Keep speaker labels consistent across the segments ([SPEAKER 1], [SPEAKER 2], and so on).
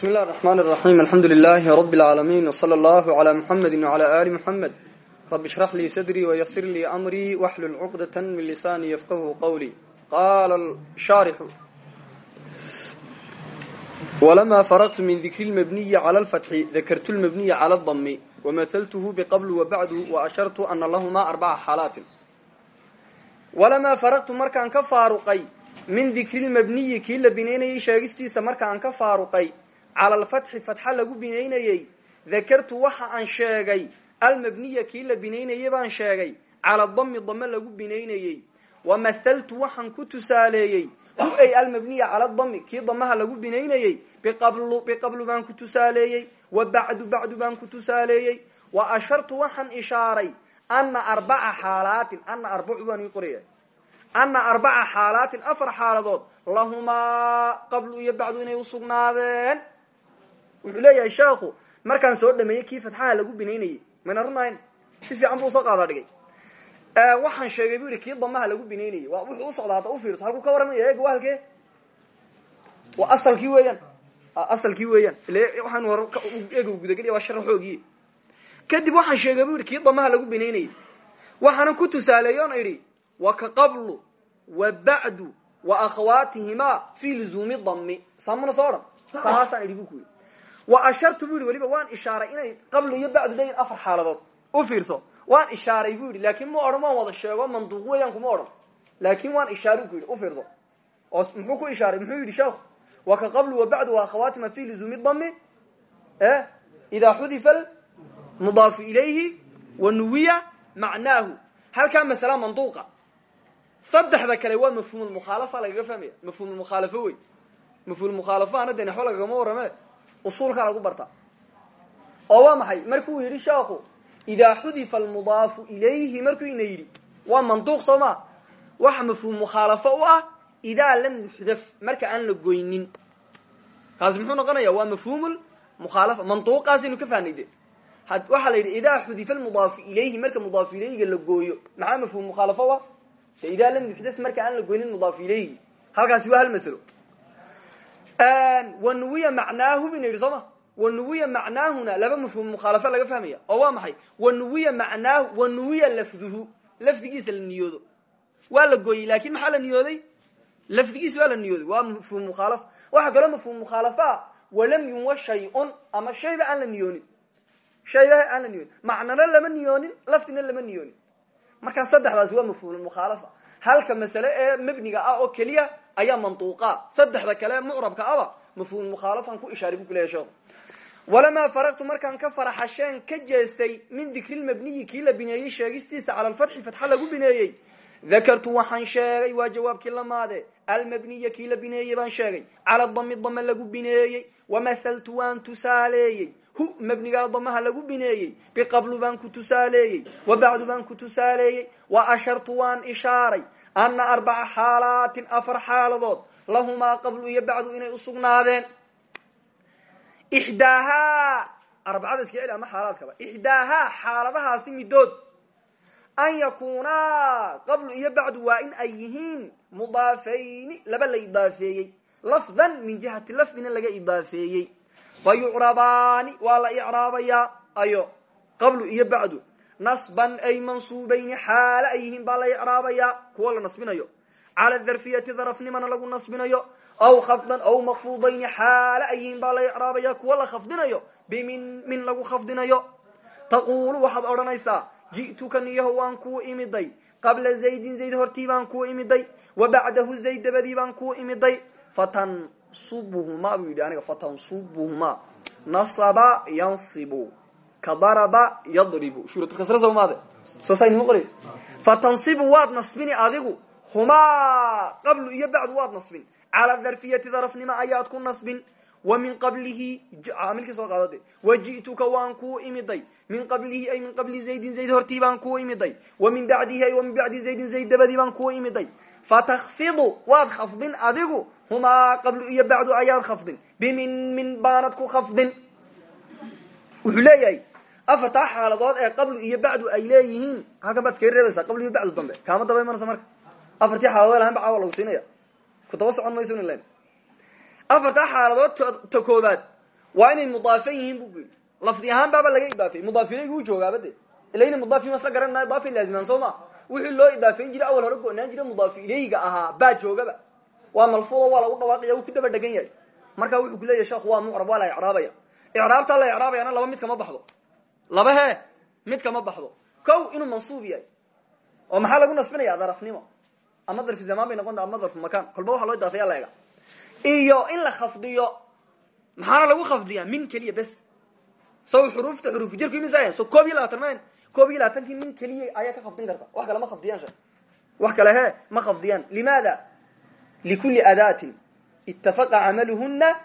[SPEAKER 1] بسم الله الرحمن الرحيم الحمد لله رب العالمين وصلى الله على محمد وعلى آل محمد رب اشرح لي صدري ويسر لي أمري واحلل عقدة من لساني يفقه قولي قال الشارح ولما فرغت من ذكر المبني على الفتح ذكرت المبني على الضم ومثلته بقبل وبعد وأشرت أن لهما أربع حالات ولما فرغت مركا كفارقي min dikri lmabniyi kii la binaynayey sheegistiisa marka aan ka faaruqay cala alfatxi fatxa lagu binaynayey. Dakartu waxa aan sheegay almabniya kii la binaynayey baan sheegay cala dami dame lagu binaynayey. Wamathaltu waxaan ku tusaaleeyey hu ay almabniya cala dami kii damaha lagu binaynayey biqablu biqablu baan ku tusaaleeyey wa bacdu bacdu baan ku tusaaleeyey. Wa ashartu waxaan ishaaray ana arbaca xaalaatin ana arbacu baan ii qoraya ana arbaca xaalaatin afar xaaladood lahumaa qablu iyo bacdu inay usugnaadeen wuxuu leeyahay sheekhu markaan soo dhameeyey kii fatxaha lagu binaynayey mayna runahayn si fiican buu u soo qaada dhigay. Waxaan sheegay bu yihi kii damaha lagu binaynayey wa wuxuu usocdaa hadda ufiirso halkuu ka waramaya eega waa halkee? Waa asalkii weeyaan. Asalkii weeyaan. Ile waxaan hor eega gudageliya waa sharaxoogiy kadib waxaan sheegay bu yihi kii damaha lagu binaynayey. Waxaanan ku tusaaleeyo on idhi wa ka qablu wa bacdu wa akhawaatihima fi luzuumi dami saamuna soo odhan saasaan idhi bu ku yidhi wa ashartu bu yidhi weliba waan ishaaray inay qablu iyo bacdu leeyihiin afar xaaladood. U fiirso. Waan ishaaray bu yidhi laakin ma odhan waan wada sheego manduuq weeyaan kuma odhan. Laakin waan ishaaray ku yidhi u fiirso. Oo muxuu ku ishaaray? Muxuu yidhi sheekhu wa ka qablu wa bacdu wa akhawaatima fi luzuumi dami e idaa xudifa mudaafu ilayhi wa nuwiya macnaahu. Halkaa masala manduuqa. Saddexda kale waa mafhumulmukhaalafa lagaga fahmaya. Mafhumulmukhaalafo wey mafhumulmukhaalafahana dee naxwo lagagama warrame usuulkaa lagu barta. Oo waa maxay? Markuu yidhi sheekhu idaa xudifa almudaafu ilayhi markuu ina yidhi waa manduuq soo ma? Waxa mafhuum mukhaalafo ah lam yuxdaf marka aan la goynin. Kaasi muxuu noqonaya waa mafhum mukhaalafa manduuqaasaynu ka fahnay de waxaa la yidhi idaa xudifa almudaafu ilayhi marka mudaafu ilayhiga la gooyo maxaa mafhum mukhaalafo u ah? Lam yuxdas marka aan la goynin mudaaf ilayhi. Halkaasi waa hal maslo wanuwiya macnaahu bayna yidhi soo ma? Wanuwiya macnaahuna laba mafhum mukhaalafa laga fahmaya oo waa maxay? Wanuwiya macnaahu wanuwiya lafduhu. Lafdigiisa la niyoodo. Waa la gooyey laakiin maxaa la niyooday? Lafdigiisa waa la niyooday. Waa mafhum mukhaalafa. Waxaa kaloo mafhum mukhaalafa walam yunwa shay-un ama shayba aan la niyoonin. Shayba aan la niyoonin. Macnana lama niyoonin lafdina lama niyoonin. Markaa saddexdaasi waa mafhumulmukhaalafa halka masale ee mebniga ah oo keliya ayaa manduuqa saddexda kale mucrabka aba mafhumulmukhaalafan ku ishaaray bu kuleyahy sheekhu walamaa faraqtu markaan ka faraxasheen ka jeestay min dikrilmabniyi kii la bineeyey sheegistiisa cala alfatxi fatxa lagu bineeyey. Dakartu waxaan sheegay waa jawaabkii lamaade almabniya kii la bineeyey baan sheegay. Cala dami dame lagu bineeyey wamathaltu waan tusaaleeyey. Hu mabnigaa damaha lagu bineeyey biqablu baan ku tusaaleeyey wa bacdu baan ku tusaaleeyey wa ashartu waan ishaaray ana arbaca xaalaatin afar xaaladood lahumaa qablu iyo bacdu inay usugnaadeen ixdaahaa arbacada iska celi ama xaalaadkaba ixdaahaa xaaladahaasi midood an yakuunaa qablu iyo bacdu waa in ay yihiin mudaafayni laba la idaafeeyey lafdan min jihati lafdina laga idaafeeyey fa yucrabaani waa la icraabayaa ayo qablu iyo bacdu nasban ay mansuubayni xaale ay yihiin baa la icraabayaa kuwa nasbinayo. Cala darfiyati darafnimana lagu nasbinayo. Aw khafdan aw makfudayni xaale ay yihiin baa la icraabaya. Kuwa la khafdinayo bimin min lagu khafdinayo. Taquulu waxaad odhanaysaa ji'tuka niyaho waan kuu imiday. Qabla zaydin zayd hortii baan kuu imiday. Wa bacdahu zayd dabadii baan kuu imiday. Fatansubuhuma buu yidhi aniga fatansubuhuma nasaba yansibu ka daraba yadribu shuuratukasra soo maade? Soosaynima qori? Fatansibu waad nasbini adigu. Humaa qablu iyo bacdu waad nasbin. Cala darfiyati darafnima ayaad ku nasbin. Wa min qablihi caamilkii soo qaadade wa ji'tuka waan kuu imiday. Min qablihi ay min qabli zaydin zayd hortii baan kuu imiday. Wa min bacdihi ay wa min bacdi zaydin zayd dabadii baan kuu imiday. Fatakfidu waad khafdin adigu. Humaa qablu iyo bacdu ayaad khafdin. Bimin min baanad ku khafdin. Wuxuu leeyahay afartaa xaaladood ee qablu iyo bacdu ay leeyihiin. Halkan baad iskaga reebaysaa qablu iyo bacdu dambe. Kaama daba imanaysa marka afartii xaaladood lahan ba caawa lagu siinaya. Ku daba socon mayso len afartaa xaaladood ta koobaad waa inay mudaafan yihiin bu yidhi. Lafdi ahaan baaba laga idaafeyey mudaaf ilaygu u joogaaba de ila ina mudaaf masla garanaa idaafay laazimaan soo ma wixii loo idaafeyn jiray awal hore go-naan jira ahaa baa joogaba. Waa malfuudo waa lagu dhawaaqaya uu ku daba dhegan yahay. Marka wuxuu ku leeyahy sheekhu waa mucrab waa la icraabaya la icraabayana laba mid kama baxdo laba he mid kama baxdo. Ko inuu mansuub yahay oo maxaa lagu nasbinaya darafnimo ama darfu zamaan bay noqonta ama darfu makan kolba waxa loo idaafeya la iyo in la khafdiyo maxaana lagu khafdiyaa min keliya bes. So xuruufta xurufu jirku imisa so koob iyo labaatan ma koob iyo labaatankii min keliya ayaa ka khafdin karta. Wax kale ma khafdiyaan she wax kale he ma khafdiyaan. Limaada? Likuli adaatin itafaqa camaluhuna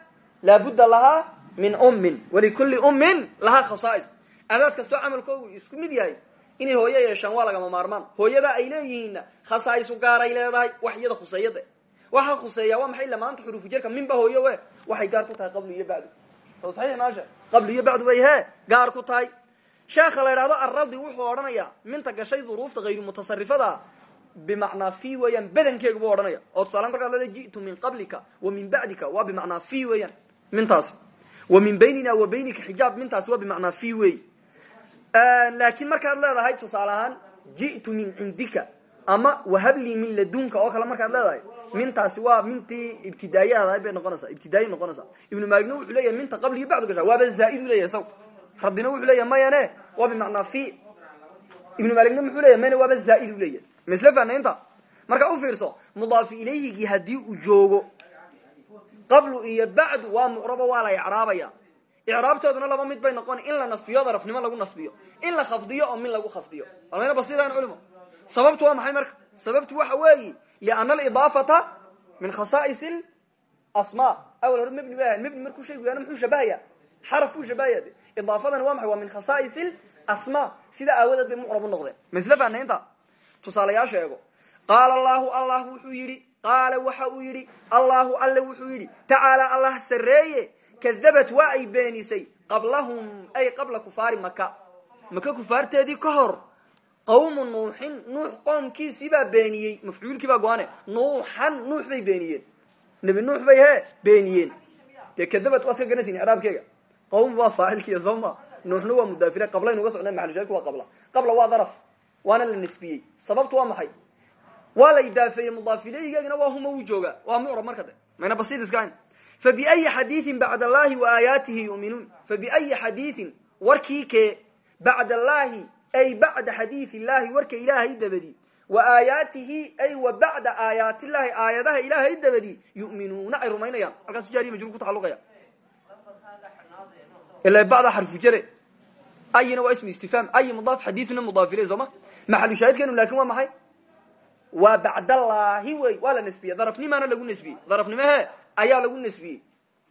[SPEAKER 1] laabudda lahaa min ummin walikuli ummin lahaa khasaais adaad kastoo camalkoogu isku mid yahay inay hooyo yeeshaan waa lagama maarmaan. Hooyada ay leeyihiinna khasaa'isu gaaray leedahay wax iyada khuseeyada waxa khuseeya waa maxay lamaanta xurufu jerka minba hooyo we waxay gaar ku tahay qablu iyo bacdu. Soo saxiix maasha? Qablu iyo bacdu bay he gaar ku tahay. Sheekha la idhahdo arradi wuxuu odhanayaa minta gashay duruufta hayru mutasarifada bimacnaa fi weeyaan bedankeegu buu odhanaya. Oo tusaala markaad leeda ji'tu min qablika wa min bacdika waa bimacnaa fi weeyaan mintaasi wa min baynina wa baynika xijaab mintaasi waa bimacnaa fi wey laakiin markaad leedahay tusaale ahaan ji'tu min cindika ama wahablii min ladunka oo kale markaad leedahay mintaasi waa mintii ibtidaayadahay bay noqonaysaa ibtidaayi noqonaysaa. Ibnu maaligna wuxuu leeyahay minta qabligi bacdu gashaa waaba zaa'idu leeyahay saw. Raddina wuxuu leeyahay mayane waa bimacnaa fi. Ibnu maaligna muxuu leyahy mayne waaba zaa'idu leeyahay. Misle fanaynta marka u fiirso mudaafi ilayhigii haddii uu joogo qablu iyo bacdu waa mucrabo waa la icraabaya icraabtooduna laba mid bay noqon. In la nasbiyo darafnimo lagu nasbiyo. In la khafdiyo oo min lagu khafdiyo. Almayna basidan culimo sababtu waa maxay marka? Sababtu waxa weeyi liana alidaafata min khasaa'is asma awal hore mebni bay ahayd mebni markuu shaygu yaana muxuu shabahaya xaraf buu shabahaya de. Waa maxay? Waa min khasaa'is asma sida aawadeed bay mucrab u noqdeen. Misle fanaynta tusaalayaasha eego. Qaala allahu allah wuxuu yidhi. Qaala waxa uu yidhi. Allahu alle wuxuu yidhi. Tacaala allah sarreeye kadabat waa ay beenisay qablahum ay qabla kufaari maka maka kufaarteedii ka hor qawmu nuuxin nuux qoomkiisii baa beeniyey mafcuulkii baa go-ane nuuxan nuux bay beeniyeen nebi nuux bay he beeniyeen dee kadabat waad ka garanaysin icraabkeega qawm waa faacilkiiya soo ma nuuxna waa mudaafire qablaynu uga socnay maxalushaadku waa qabla qabla waa daraf waana la nisbiyey sababtu waa maxay waa la idaafeeyey mudaafileygeegina waa huma wuu joogaa waa mucrab marka de fabiayi xadiiin bacd allahi wa aayaatihi yuminuun fabiayi xadiiin warkii kee bacd allahi ay bacda xadiid illahi warka ilaahay dabadi wa aayaatihi ay wa bacda aayaatillahi aayadaha ilaahay dabadi yu'minuuna ay rumaynayaan halkaasu jaariya majruur ku tacaluqaya ila bacda xarfu jare ayina waa ismu istifhaam ayi mudaaf xadiidna mudaaf iley soo ma maxalu shaahidkeenu laakin waa maxay waa bacdallaahi wey waa la nasbiyey darafnimaana lagu nasbiyey darafnimo he ayaa lagu nasbiyey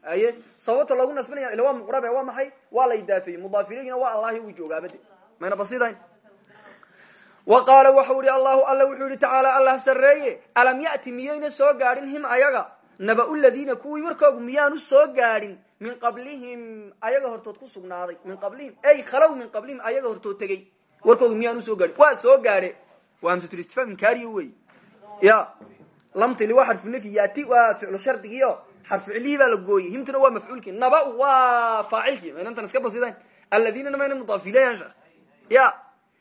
[SPEAKER 1] aye? Sababta loogu nasbinaya ila waa muqrabe waa maxay? Waa la idaafeeyey mudaaf ileygina waa allahi uu joogaabade mayna basidayn wa qaala waxau ihi allahu alla wuxuu yihi tacaala allah sarreeye alam ya'ti miyayna soo gaadhin him ayaga? Naba-u ladiina kuwii warkoogu miyaanu soo gaadhin min qablihim ayaga hortood ku sugnaaday. Min qablihim ay khalow min qablihim ayaga hortood tegey. Warkoogu miyaanu soo gaadhin. Waa soo gaadhe. Waa hamsatulistifhaam inkaariyo wey ya lamtili waa xarfu nafyi yaati waa ficlu shardigiio xarfu cilihii baa la gooyey. Himtuna waa mafcuulkii. Naba waa faacilkii. Maynantan iska basidayn aladiinana mayna mudaaf ilayhan sheekh ya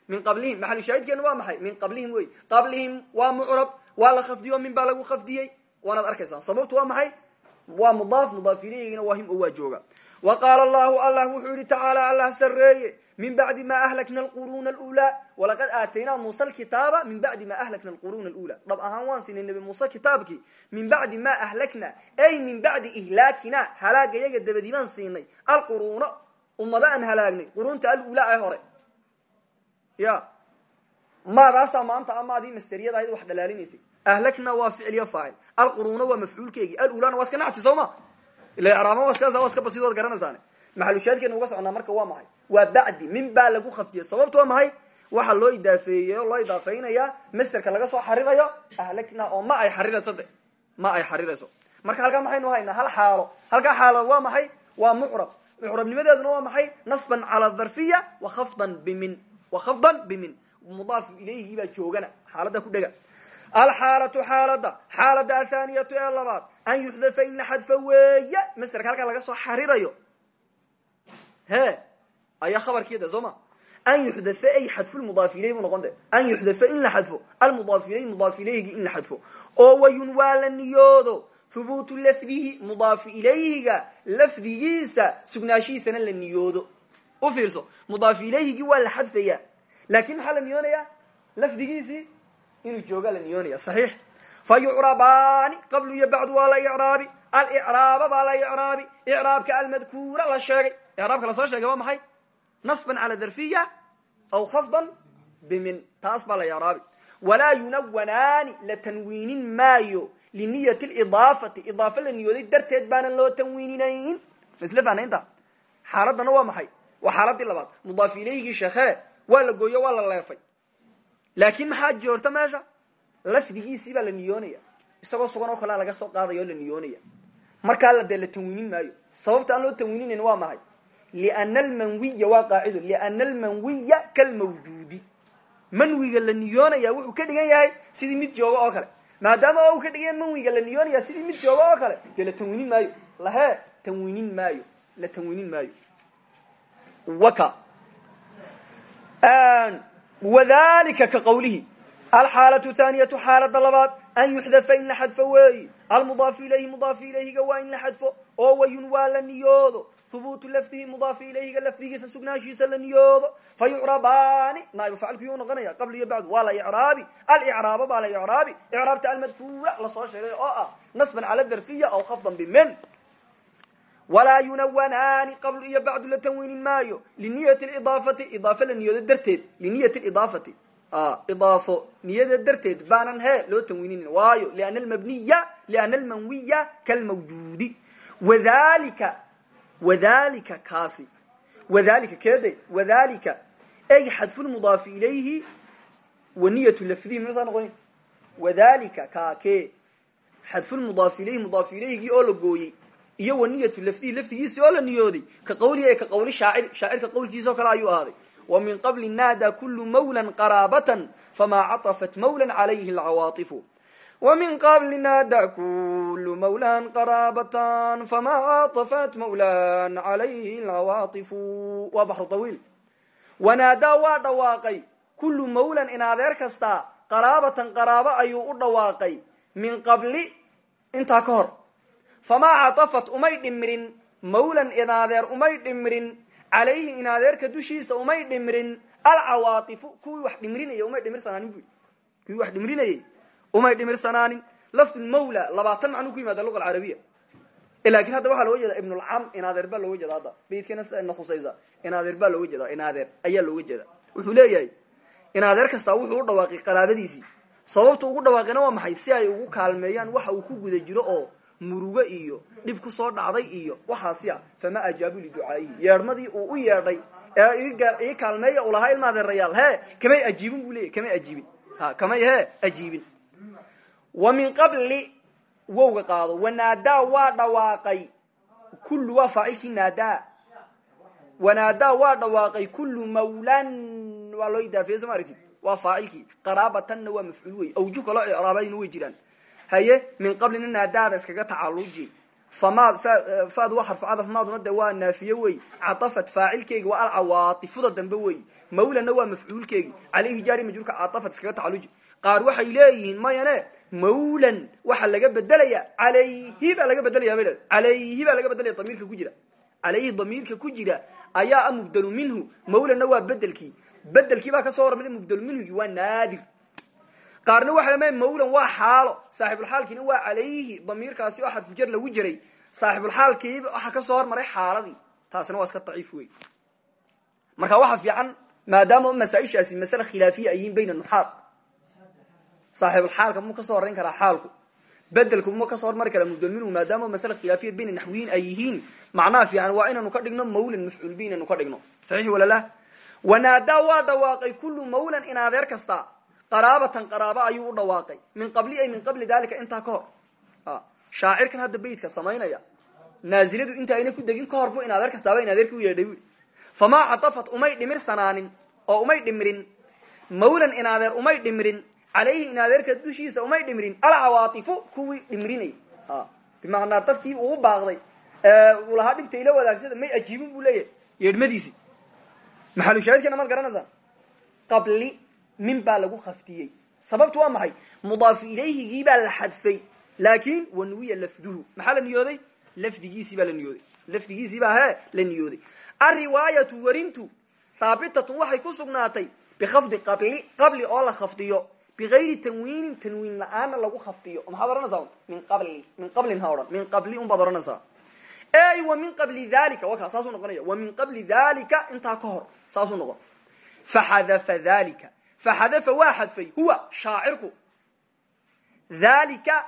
[SPEAKER 1] min qablihim. Maxalu shaahidkeena waa maxay? Min qablihim wey. Qablihim waa mucrab waa la khafdiyo min baa lagu khafdiyey. Waanaad arkaysaan. Sababtu waa maxay? Waa mudaaf mudaaf ilayhigina waa him oo waa jooga wa qaala allahu allah wuxuu yihi tacaala allah sarreeye min bacdi ma ahlakna alquruuna alula walaqad aataynaa muuse alkitaaba min bacdi ma ahlakna alquruuna alula dhab ahaan waan siinay nebi muuse kitaabkii min bacdi ma ahlakna ay min bacdi ihlaakina halaaga yaga dabadii baan siinay alquruuna ummado aan halaagnay quruunta alula ee hore ya maadaasaa maanta amaadii masteriyada ahayd wax dhalaalinaysay ahlakna waa ficil iyo faacil alquruuna waa mafcuulkeygii alulana waa iska nacti soo ila iska waa iska basidood garanaysaane maxalushaadkeena uga socnaa marka waa maxay waa bacdi min baa lagu khafdiyey sababtu waa maxay waxa loo idaafeeyey oo loo idaafeynaya masterka laga soo xarirayo ahlakna oo ma ay xarirayso de ma ay xarirayso marka halkaa maxaynu haynaa hal xaalo halkaa xaalood waa maxay waa mucrab mucrabnimadeeduna waa maxay nasban cala dharfiya wa khafdan bimin wa khafdan bimin mudaaf ilayhigii baa joogana xaalada ku dhega alxaalatu xaalada xaalada athaniyatu ee labaad an yuxdafa in la xadfa weeye masterka halkaa laga soo xarirayo he ayaa khabarkiida soo ma an yuxdaa ay xadfu lmudaaf ilayh buu noqon de an yuxdaa in la xadfo almudaaf ilayh mudaaf ilayhigi in la xadfo oo wayun waa la niyoodo hubuutu lafdihi mudaafu ilayhiga lafdigiisa sugnaashihiisana la niyoodo u fiirso mudaaf ilayhigii waa la xadfaya laakin maxaa la niyoonaya lafdigiisii inuu jooga la niyoonaya saxiix fa yucrabaani qablu iyo bacdu waa la icraabi alicraaba baa la icraabi icraabka almadkuura la sheegay icraabka la soo sheegay waa maxay nasban cala darfiya aw khafdan bimin taas baa la icraabi walaa yunawanaani la tanwiinin maayo liniyati lidaafati idaafa la niyooday darteed baanan loo tanwiininayn masle fahnaynta xaaladana waa maxay waa xaaladii labaad mudaaf ilayhigii sheekhe waa la gooyo waa la lafdigiisii baa la niyoonaya isagoo sugan oo kalea laga soo qaadaya la niyoonaya markaa dee la tanwiinin maayo. Sababta aan loo tanwiininayn waa maxay? Liana almanwiya waa qaacido. Liana almanwiya kalmawjuudi. Manwiga la niyoonaya wuxuu ka dhigan yahay sidii mid jooga oo kale. Maadaama uu ka dhigan manwiga la niyoonaya sidii mid jooga oo kale dee la maayo. Lahe tanwiinin maayo. La tanwiinin maayo. Waka. Wadalika ka qawlihi alxaalatu thaaniyatu xaalada labaad an yuxdafa in la xadfo weeyi almudaafu ilayhi mudaafu ilayhiga waa in la xadfo oo wayun waa la niyoodo hubuutu lafdihi mudaafu ilayhiga lafdigiisa sugnaashiisa la niyoodo fa yucrabaani naaibu facilku yuu noqonaya qabl iyo bacd waa la icraabi alicraaba baa la icraabi icraabta almadkuura la soo sheegay oo ah nasban cala darfiya aw khafdan bimin walaa yunawanaani qabl iyo bacdu la tanwiinin maayo liniyati idaafati idaafa la niyoodo darteed liniyati idaafati idaafo niyada darteed baanan he loo tanwiinin waayo liana almabniya liana almanwiya kalmawjuudi wadalika wadalika kaasi wadalika keede wadalika ay xadfu lmudaafi ilayhi wa niyatu lafdihi masa noqoni wadalika kaake xadfu lmudaafi ilayhi mudaafi ilayhigii oo la gooyey iyo wa niyatu lafdihi lafdigiisi oo la niyooday ka qawlihi ay ka qawli shaacir shaacirka qawlkiisa kale ayuu ahaaday wa min qabli naada kulu mawlan qaraabatan famaa caطafat mawlan calayhi alcawaaifu wa min qabli naada kulu mawlan qaraabatan famaa caطafat mawlan calayhi alcawaaifu waa baxru tawiil wanaadaa waa dhawaaqay kullu mawlan in adeer kasta qaraabatan qaraabo ayuu u dhawaaqay min qabli intaa ka hor famaa caطafat umay dhimirin mawlan inadeer umay dhimirin calayhi inadeerka dushiisa umay dhimirin alcawaaifu kuwii wax dhimrinayay umay dhimirsanaanin bu wax dhimrinayay umay dhimirsanaanin lafd mawla labaatan macnuu ku yimaada luga alcarabiya. Lakin hadda waxaa looga jeeda ibnulcam inadeer baa looga jeeda hadda. Baydkana sida ina khusaysa inadeer baa looga jeeda inadeer ayaa looga jeeda wuxuu leeyahay inadeer kastaa wuxuu u dhawaaqay qaraabadiisii. Sababta ugu dhawaaqina waa maxay? Si ay ugu kaalmeeyaan waxa uu ku guda jiro oo murugo iyo dhib ku soo dhacday iyo waxaasiya fama ajaabu liducaayihi yeedhmadii uu u yeedhay ee ii kaalmeeya u lahaa ilma adeerayaal he kamay ajiibin bu leyahy kamay ajiibin. Ha kamay he ajiibin. Wa min qabli wowga qaado. Wanaadaa waa dhawaaqay kullu waa faacilkii naadaa. Wanaadaa waa dhawaaqay kullu mawlan waa loo idaafeeye soo ma aragtid? Waa faacilkii qaraabatanna waa mafcuul wey awju kaloo icraabayna jiraan haye min qablina naadaada iskaga tacaluji famaad faad waa xarfu cadaf maaduna de waa naafiye wey. Caafat faacilkeegi waa alcawaaifuda dambe wey. Mawlana waa mafcuulkeegi. Calayhi jaari majruurka caafat iskaga tacaluji qaar waxay leeyihiin mayane mawlan waxa laga bedelaya calayhi baa laga bedelaya bay calayhi baa laga bedelaya damiirka ku jira. Calayhi damiirka ku jira ayaa a mubdelu minhu. Mawlana waa bedelkii bedelkii baa ka soo hormara mubdelu minhugi waa naadir qaarna waxa lama mawlan waa xaalo. Saaxibulxaalkiina waa calayhi damiirkaasi oo xadfujar lagu jiray. Saaxibulxaalkiiba waxaa ka soo hormaray xaaladii. Taasina waa iska daciif wey marka waxa fiican maadaama masaaishaasi masale khilaafiya ay yihiin bayna nuxaad. Saaxibulxaalka mu ka soo horeyn karaa xaalku. Bedelku ma ka soo hormari karaa minhu maadaama masale khilaafiya bayna naxwiyiin ay yihiin. Fiican waa inaynu ka dhigno mawlan mafcuul bi inaynu ka dhigno. Saxiix walalah wanaadaa waa dhawaaqay kullu mawlan in kasta qaraabatan qaraabo ayuu u dhawaaqay. Min qabli ay min qabli dalika intaa ka hor. Shaacirkan hadda beydka samaynaya naaziladu inta ayna ku degin ka bu in adeer kastaaba in adeerki u yeedhay wi famaa umay dhimir sanaanin oo umay dhimirin mawlan in adeer umay dhimirin calayhi in adeerka dushiisa umay dhimirin alcawaatifu kuwii dhimirinay. Bimacnaa dadkii uu baaqday uu lahaa dhibta ila wadaagsada may ajiibin buu leeyahay yeedhmadiisii maxalushaahidkana maad garanaysaa qabli min baa lagu khaftiyey. Sababtu waa maxay? Mudaafu ilayhigii baa la xadfay. Laakin wanuwiya lafduhu. Maxaa la niyooday? Lafdigiisii baa la niyooday. Lafdigiisii baa he la niyooday. Alriwaayatu werintu haabitatun waxay ku sugnaatay bikafdi qabli qabli oo la khafdiyo. Bigayri tanwiinin tanwiin la'aana lagu khafdiyo. Maxaad ohanaysaa min qabli min qablin ha odhan min qabli un baad ohanaysaa ey wa min qabli dalika waka saasuu noqonaya. Wa min qabli dalika intaa ka hor saasuu noqon. Faxadafa dalika faxadafa waa xadfay huwa shaacirku dalika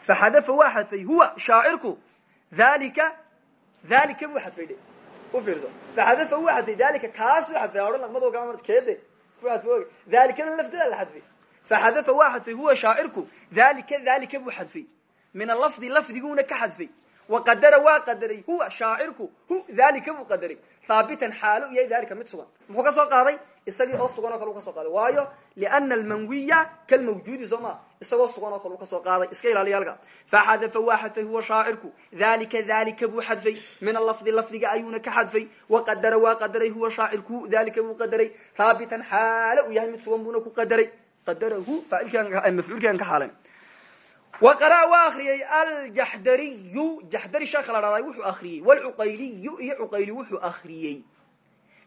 [SPEAKER 1] faxadafa waa xadfay huwa shaacirku dalika dalika buu xadfay de u fiirso faxadafa wuu xadfay dalika kaasuu xadfay odhan laqmado ka keede ku xadfay dalikada lafteeda la xadfay faxadafa waa xadfay huwa shaacirku dalika dalika buu xadfay min alafdi lafdiguna ka xadfay waqadara waa qadaray. Huwa shaacirku hu dalika buu qadaray. Haabitan xaalo iyo dalika mid sugan. Muxuu ka soo qaaday? Isagii oo sugan oo kale u ka soo qaaday. Waayo liana almanwiya kalmawjuudi soo ma? Isagoo sugan oo kale u ka soo qaaday. Iska ilaaliya halka faxadafa waa xadfay huwa shaacirku dalika dalika buu xadfay. Min alafdi lafdiga ayuuna ka xadfay. Waqadara waa qadaray huwa shaacirku dalika buu qadaray. Haabitan xaalo u yahay mid sugan buuna ku qadaray. Qadarahu mafcuulkian ka xaalan waqara waa akriyey aljaxdariyu jaxdari sheekha la dhahday wuxuu akriyey wlcuqayliyu iyo cuqayli wuxuu akriyey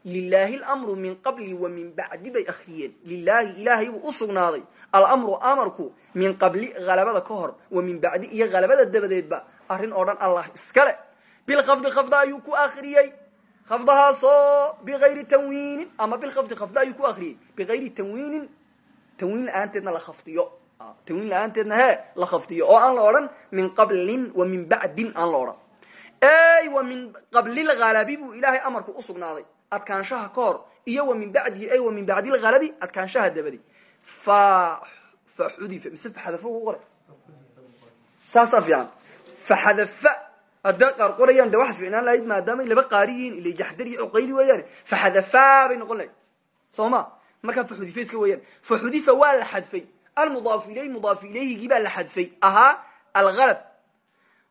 [SPEAKER 1] lilahi lmru min qabli wa min bacdi bay akriyeen lilahi ilaahay buu usugnaaday almru amarku min qabli halabada ka hor wa min bacdi iyo halabada dabadeedba. Arrin oo dhan allah iskale bilkhafdi khafda ayuu ku akriyey khafdahaasoo bigayri tanwiinin ama bilkhafdi khafda ayuu ku akriyey bigayri tanwiinin tanwiin la'aanteedna la tanwiin la'aanteedna he la khafdiyo oo aan la odhan min qablin wa min bacdin aan la odhan. Ey wa min qablilhalabi buu ilaahay amarku usugnaaday adkaanshaha ka iyo wa min bacdihi ey wa min bacdi lhalabi adkaanshaha dabadi. Fa fa xudifa. Mise faxadafa ku qoray? Saasaa fiican faxadafa hadday qaar qorayaan de waxa fiicnaan lahayd maadaamay laba qaari yihiin ila jaxdar iyo cuqayli weeyaane faxadafa bay noqon lahayd. Soo ma? Markaa faxudifa iska weeyaan. Faxudifa almudaafu ilayh mudaafu ilayhigii baa la xadfay ahaa alhalab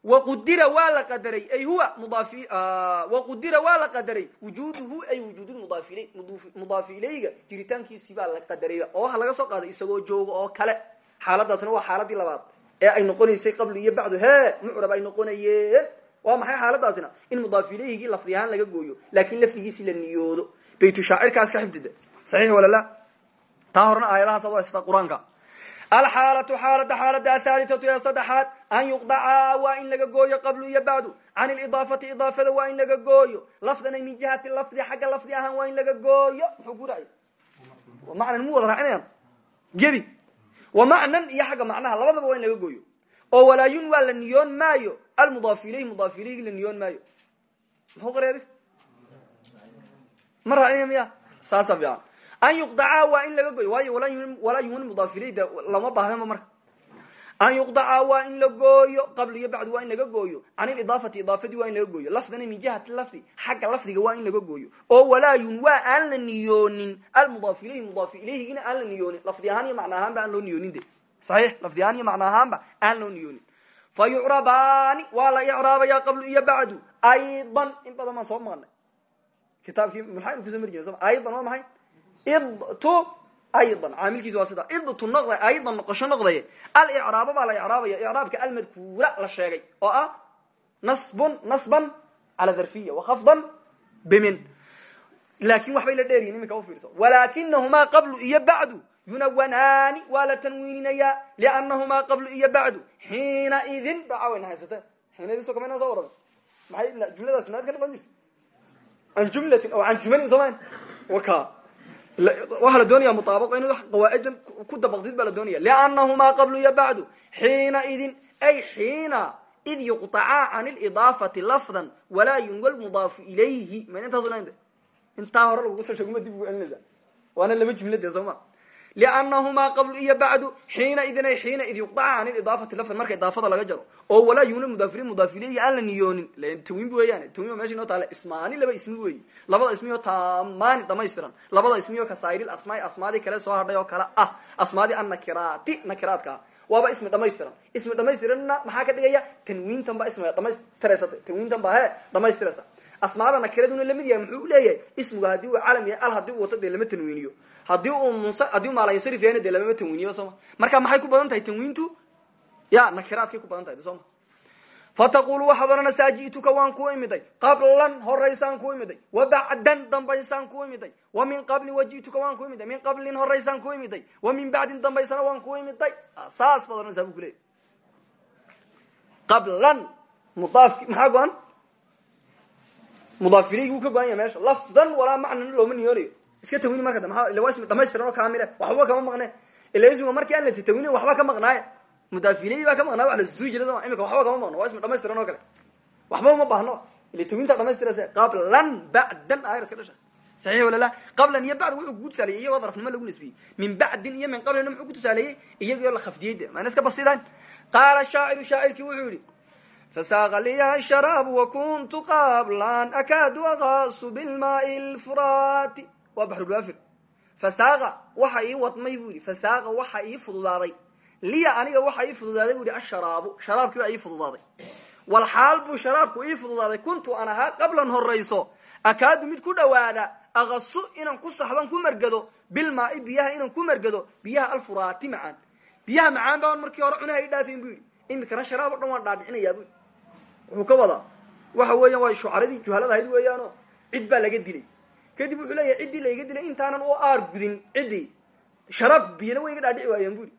[SPEAKER 1] waqudira waa la qadaray ay huwa mudaaf waqudira waa la qadaray wujuduhu ay wujuud mudaaf ilay mudaafu ilayga jiritaankiisii baa la qadaray oo waxa laga soo qaaday isagoo jooga oo kale xaaladaasna waa xaaladii labaad ee ay noqonaysay qabli iyo bacdu he mucrab ay noqonayeen waa maxay xaaladaasina in mudaaf ilayhigii lafdi ahaan laga gooyo laakin lafdigiisi la niyoodo baytu shaacirkaas ka xifdida saxiix wala la taa horena aayadahaas ad haysata qur'aanka alxaalatu xaalada xaalada athalitatu ee saddexaad an yuqdaca waa in laga gooyo qablu iyo bacdu can lidaafati idaafada waa in laga gooyo lafdana min jihati lafdi xagga lafdi ahaan waa in laga gooyo muxuu guray macnan mu wada raacinayaan gebi wa macnan iyo xagga macnaha labadaba waa in laga gooyo oo walaayun waa la niyoon maayo almudaaf ilayh mudaaf ilayhi la niyoon maayo muxuu qareedi ma raacinaya miya saasa fiican an yuqdaca waa in laga gooyo. Waayo walaa yuhun mudaaf ilay de lama baahnaba marka. An yuqdaca waa in la gooyo qabl iyo bacd waa in laga gooyo. Can ilidaafati idaafadii waa in laga gooyo. Lafdana min jihati lafdi xagga lafdiga waa in laga gooyo. Oo walaayun waa aan la niyoonin. Almudaaf ilayhi mudaaf ilayhigina aan la niyoonin. Lafdi ahaan iyo macna ahaanba aan loo niyoonin de. Saxiix lafdi ahaan iyo macna ahaanba aan loo niyoonin. Fa yucrabaani waa la icraabaya qablu iyo bacdu. Aydan in badan baan soo maqnay kitaabkii mulxayn kuso mari jira aydan waa maxay idtu aydan caamilkiisa waa sida idtu noqday aydan noqosho noqday alicraaba baa la icraabaya icraabka almadkuura la sheegay oo ah nasbun nasban cala dharfiya wakhafdan bimin. Laakin waxbay la dheeryihin iminka ufiirso walakinahumaa qablu iyo bacdu yunawanaani waa la tanwiininayaa liannahumaa qablu iyo bacdu xiina idin ba cawayna haysata. Xiina idin so kamayna soo warada maxay jumladaas naad ka noqon jirta an jumlatin o an jumalin sooma waka waxaa la doonaya muطaabaqo in qawaacidan ku dabaqdid baa la doonaya liannahumaa qablu iyo bacdu xiina idin ay xiina id yuqطacaa can lidaafati lafdan walaa yunwal mudaafu ilayhi man intaasu n intaa hore lagugu soo sheeguma dib ugu celinaysa waana laba jumlade soo ma liannahumaa qablu iyo bacdu xiina idin ay xiina id yuqطaca can lidaafati lafdan marka idaafada laga jaro oo walaa yunwal mudaafiri mudaaf ilayhi aan la niyoonin tanwiin weeyaan tanwiin meesha inoo taale ismaani laba ismi weyi labada ismioo taamaani dhamaystiran labada ismioo kasaa'iril asmaai asmaadii kale soo hadhay oo kale ah asmaadii annakiraati nakiraadka waaba ismi dhamaystiran ismi dhamaystiranna maxaa ka dhigaya tanwiintan ba ismiga dhamaystiraysa tanwiintan ba he dhamaystiraysa asmaada nakiraduna la mid yahay muxuu leeyahay ismigu haddii uu calam yahay al haddii uu wato dee lama tanwiiniyo. Hadii uu ms haddii u maalansarif yahayna dee lamama tanwiiniyo sooma marka maxay ku badan tahay tanwiintu? Ya nakiraadkay ku badan tahay sooma fataqulu waxaad odhanaysaa ji'tuka waan ku imiday. Qablan horaysaan ku imiday. Wa bacdan dambaysaan ku imiday. Wa min qablin waji'tuka waan ku imiday. Min qablin horaysaan ku imiday. Wa min bacdin dambaysana waan ku imiday. Saas baad odhanaysaa bu kuleeyay qablan mudaafki maxaa go-an mudaaf ilaygi wuu ka go-an yahay meesha lafdan walaa macnan looma niyoonayo iska tawini marka da maa ila waa ismi waxba kama maqne ila markii aan la tawini waxba ka maqnaaya mudaafiley baa ka maqnaa wa lasusui jira imika waxba kama maqno waa ismi dhamaystiran oo kale waxba uma baahno ila tawinta dhamaystiraysa qablan bacdan ayar iska dhasha saxiix wala la qablan iyo bacd wuxuu kugu tusaaleeyey iyagoo darafnimo lagu nisbiyey min bacdin iyo min qablina muxuu ku tusaaleeyey iyagoo la khafdiyey de maana basidan qaala shaaciru shaacirkii wuxuu yihi fasaaqa liya sharaabu wakuntu qablan akaadu akaasu bilmaai lfuraati waa baxrulwaafir fasaaqa waxa ii wadmay bu yihi fasaaqa waxa ii fududaaday liya aniga waxa ii fududaaday bu yihi asharaabu sharaabkii baa ii fududaaday walxaal buu sharaabku ii fududaaday kuntu an ahaa qablan horayso akaadu mid ku dhawaada akasu inaan ku saxdon ku mergado bilmaai biyaha inaan ku mergado biyaha alfuraati macaan biyaha macaan baan markii hore cunaha i dhaafayn bu yidhi imikana sharaab o dhan waan wuxuu ka wadaa waxa weeyaan waa shucaradii juhalada ahayd weeyaano cid baa laga dilay. Kadib wuxuu leeyahay ciddii layga dilay intaanan u aar gudin ciddii sharaab biyana way iga dhaadhici waayeen buri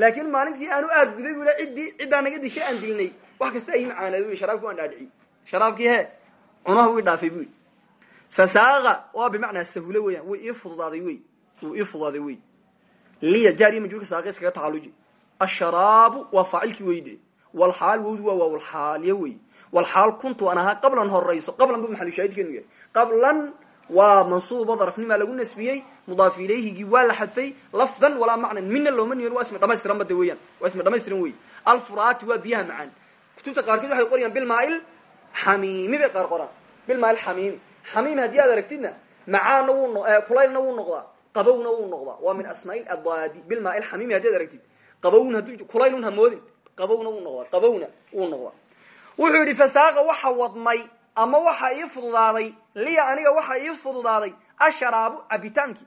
[SPEAKER 1] laakiin maalintii aanu aar guday bu ciddii ciddaa naga dishay aan dilnay. Wax kasta ay macaanay bu sharaabki waan dhaadhiciy sharaabkii he cunaha wi dhaafay buri fasaaqa waa bimacnaa sahule weeyaan way ii fududaaday wey wuu ii fududaaday wey liya jaariya majhuulka saaqi iskaga tacalluji. Asharaabu waa faacilkii weyde walxaal wowdu waa waawalxaaliye wey walxaal kuntu an ahaa qablan horayso. Qablan bu maxalushaahidkeenu yahay. Qablan waa mansuubo darafnimaa lagu nasbiyey mudaaf ilayhigii waa la xadfay lafdan walaa macnan. Mina looma niyon waa ismi dhamaystiran bade weeyaan. Waa ismi dhamaystiran wey alfuraati waa biyaha macaan. Kutubta qaarkood waxay qorayaan bilmaail xamiimi bay qaar qoraan. Bilmaail xamiimi. Xamiim haddii aad aragtidna macaanna wuu kulaylna wuu noqdaa. Qabowna wuu noqdaa. Waa min asmaai adaadi bilmaail xamiimi haddi ad wuxuu yidhi fasaaqa waxa wadmay ama waxa ii fududaaday liya aniga waxa ii fududaaday asharaabu cabitaankii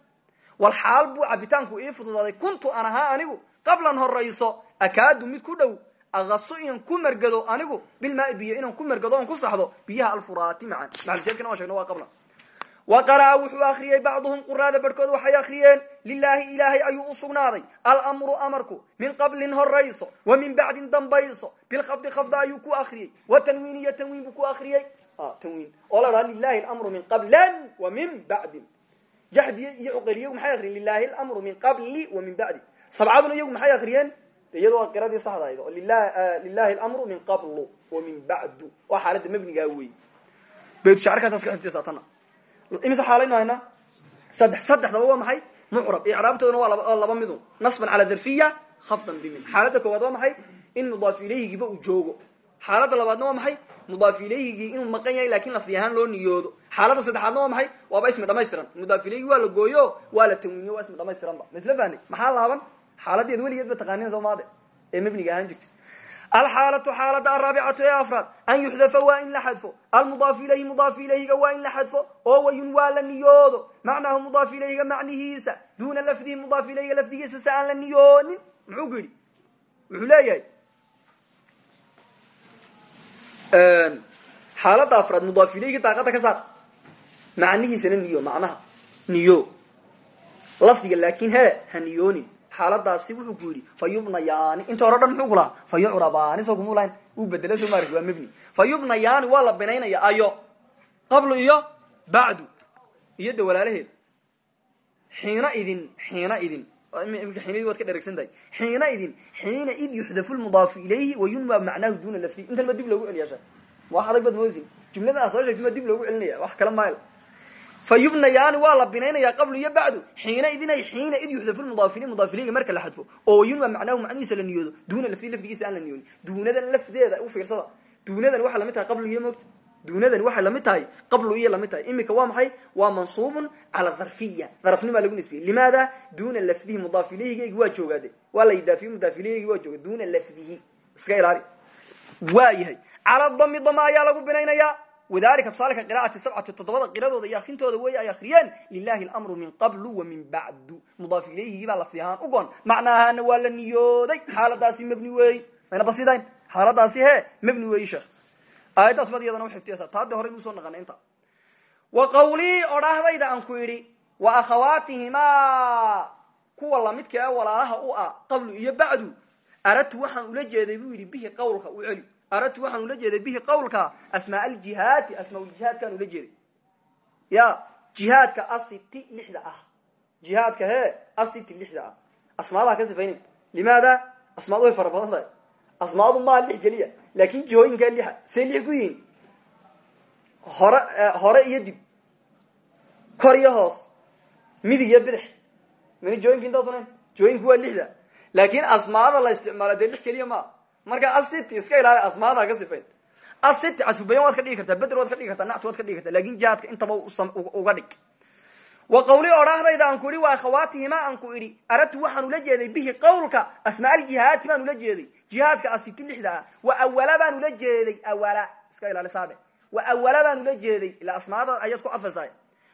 [SPEAKER 1] walxaal buu cabitaanku ii fududaaday. Kuntu an anigu qablan horayso akaadu mid ku dhow akaso inaan ku mergado anigu bilmaai biyo inaan ku mergado oon ku saxdo biyaha alfuraati macan. Maxalsheedkana waa shegno waa qablan wa qara'a wuxuu akriyey bacduhum quraada barhkood waxay akriyeen lilaahi ilaahay ayuu u sugnaaday almru amarku min qablin horayso wa min bacdin dambayso bilkhafdi khafda ayuu ku akriyey wa tanwiin iyo tanwiin buu ku akriyey tanwiin oo la dhaha lilahi amru min qablan wa min bacdin jaxdiy iyo cuqeliya maxay akriyen lilahi lamru min qabli wa min bacdi sabcaduna iyagu maxay akriyeen iyadoo qiradii saxda ahayd oo lilahi lamru min qablu wa waa imise xaalaynu haynaa saddex saddexdaba waa maxay? Mucrab. Icraabtoodana waa laba midun nasban cala darfiya khafdan bimin. Xaaladda koowaad waa maxay? In mudaaf ilayhigiiba uu joogo. Xaaladda labaadna waa maxay? Mudaaf ilayhigii inuu maqan yahay laakiin lafdi ahaan loo niyoodo. Xaaladda saddexaadna waa maxay? Waaba ismi dhamaystiran. Mudaaf ilayhi waa la gooyo waa la tanwiiniyo waa ismi dhamaystiran ba masla fahni maxaa laaban? Xaaladeed weligeed ba taqaaniin soomaade ee mebniga ahaan jirta alxaalatu xaalada araabicatu ee afraad an yuxdafa waa in la xadfo almudaaf ilayhi mudaaf ilayhiga waa in la xadfo oo wayun waa la niyoodo macnaahu mudaaf ilayhiga macnihiisa duuna lafdihi mudaaf ilayhiga lafdigiisa si aan la niyoonin muxuu ku yidhi wuxuu leeyahay xaalada afraad mudaaf ilayhi daaqada ka saar macnihiisana niyo macnaha niyo lafdiga laakin he ha niyoonin xaaladaasi wuxuu ku yidhi fa yubnayaani. Inta hore dhan muxuu ku lahaa fa yucrabaani soo kuma lahayn. Uu bedela soo waa mebni fa yubnayaani binaynaya ayo qablu iyo bacdu iyo de walaalaheed xiina idin xiina idin. Imika xiinadii waad ka dheregsan tahay. Xiina idin xiina id yuxdafu lmudaafu ilayhi wayunwa macnaahu duna lafdi intan ma dib loogu celiyaasha wax adag baad moosin jumlada aa soo sheegtay ma dib loogu celinaya wax kale maayl fa yubnayaani waa la binaynaya qablu iyo bacdu xiina idin ay xiina id yuxdafu lmudaafili mudaafiliga marka la xadfo oo wayunwa macnaahu macnihiisa la niyoodo duuna lafdi lafdigiisa aan la niyoonin duunadan lafdeeda u fiirsada duunadan waxaa la mid tahay qablu iyo moogta duunadani waxay la mid tahay qablu iyo la mid tahay imika waa maxay waa mansuubun cala dharfiya dharafnimaa lagu nisbiyey limaada duuna lafdihi mudaaf ilayhigeygi waa joogaade waa la idaafiye mudaaf ilayhigi waa jooga duuna lafdihi iska ilaali waa yahay cala dami dama wadalika tusaalka qira'ati sabcati toddobada qiradooda iyo akrintooda wey ay akriyeen lilahi alamru min qablu wa min bacdu mudaaf ilayhigii baa lafdi ahaan ugon macnaahana waa la niyooday. Xaaladaasi mabni weey. Mayna basidayn xaaladaasi he mabni weeyi sheekh. Aayaddaas bad iyadana uxiftiyaysa taade hore inuu soo naqana inta. Wa qawlii odhahdayda aan ku idhi wa akhawaatihimaa kuwa lamidka ee walaalaha u ah qablu iyo bacdu aradtu waxaan u aradtu waxaan ula jeeday bihi qawlka asmaa aljihaati asmaauljihaadkaan ula jeeday ya jihaadka asiti lixda ah jihaadka he asiti lixda ah asmaadaha ka sifaynin limaada asmaadu way fara badan tahay asmaadu maaha lix keliya laakin jihooyinkaa lixa say lix ku yihiin hore hore iyo dib kor iyo hoos midig iyo bidix mana jihooyinka intaasunayn jihooyinku waa lixda laakin marka asiti iska ilaali asmaada ka sifayn asiti cadfubayan waad ka dhigi kartaa beder waad ka dhigi kartaa nactu waad ka dhigi kartaa laakiin jihaadka intaba uga dhig. Wa qawli odhahdayda aan ku idhi wa akhawaatihimaa aan ku idhi aradtu waxaan ula jeeday bihi qawlka asmaa aljihaati baan ula jeeday jihaadka asiti lixda ah wa awala baan ula jeeday awala iska ilaali saade. Wa awala baan ula jeeday ila asmaada ayaad ku cadfaysaay